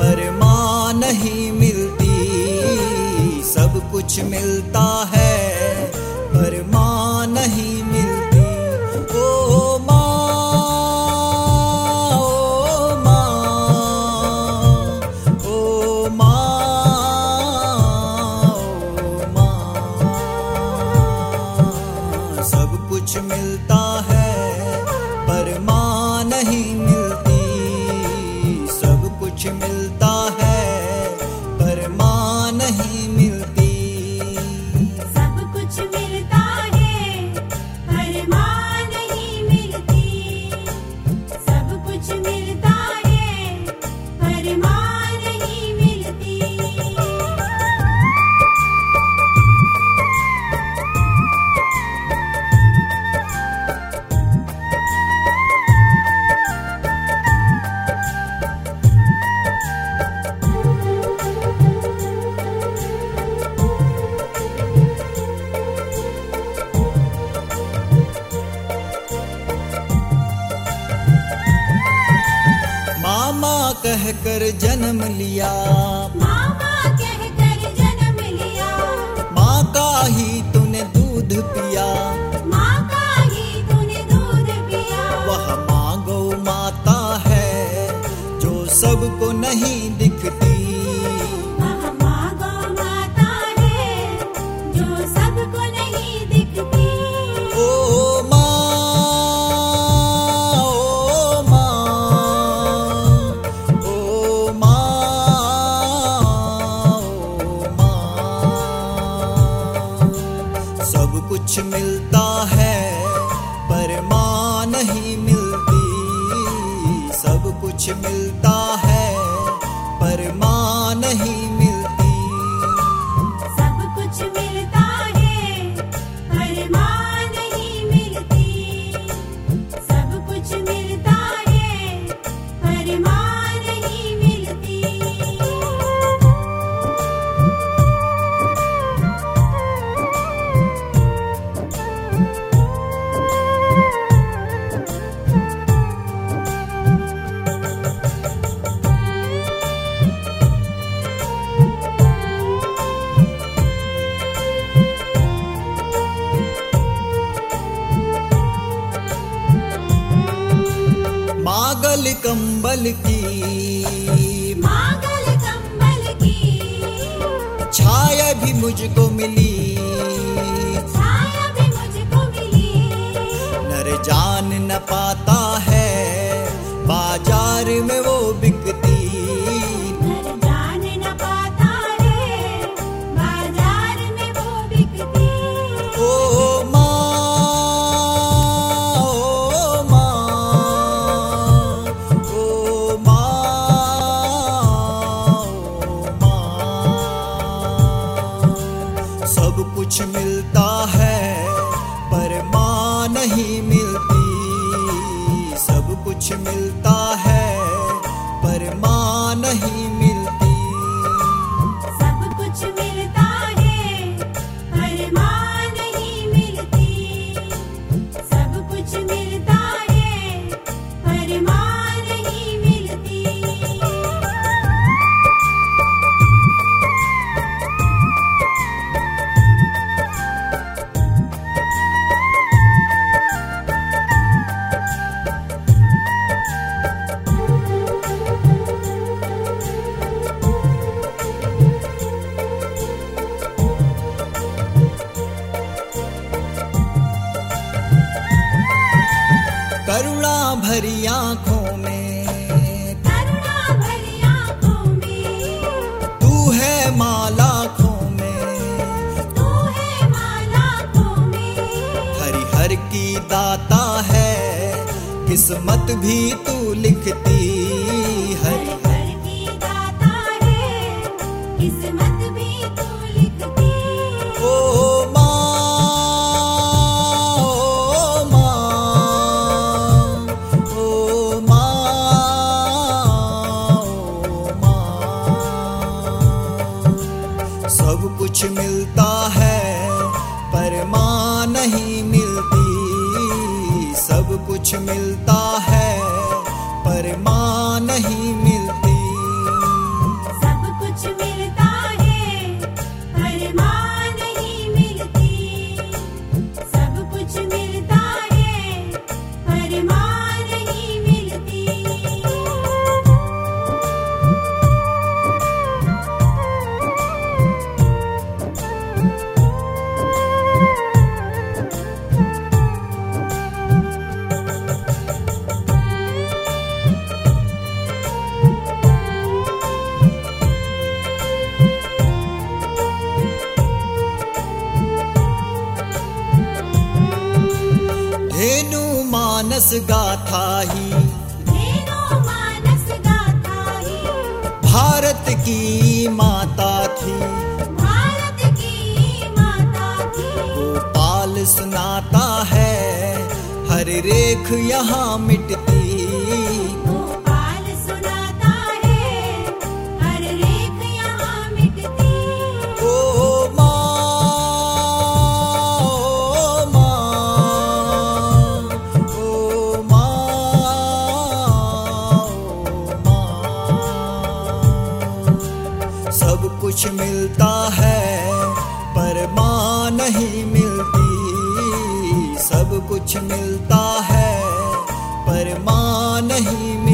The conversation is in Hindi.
नहीं मिलती, सब कुछ मिलता है। पर माँ नहीं मिलती। ओ माँ ओ माँ ओ माँ ओ माँ सब कुछ मिलता है। पर माँ नहीं मिलती, सब कुछ मिलता जन्म लिया। मामा कहकर जन्म लिया। माँ का ही तूने दूध पिया। मिलता मागल कंबल की। मागल कंबल की। छाया भी मुझको मिली। छाया भी मुझको मिली। नर जान न पाता है। बाज़ार में वो बिकती भरी आँखों में। करुणा भरी आँखों में। तू है माँ लाखों में। तू है माँ लाखों में। हरि हर की दाता है किस्मत भी तू लिखती हर सब कुछ मिलता है, पर माँ नहीं मिलती। सब कुछ मिलता है, पर माँ नहीं मिलती मानस गाथा ही। मानस गाथा ही। भारत की माता थी। भारत की माता थी। गोपाल सुनाता है हर रेख यहाँ मिटती। सब कुछ मिलता है, पर माँ नहीं मिलती। सब कुछ मिलता है, पर माँ नहीं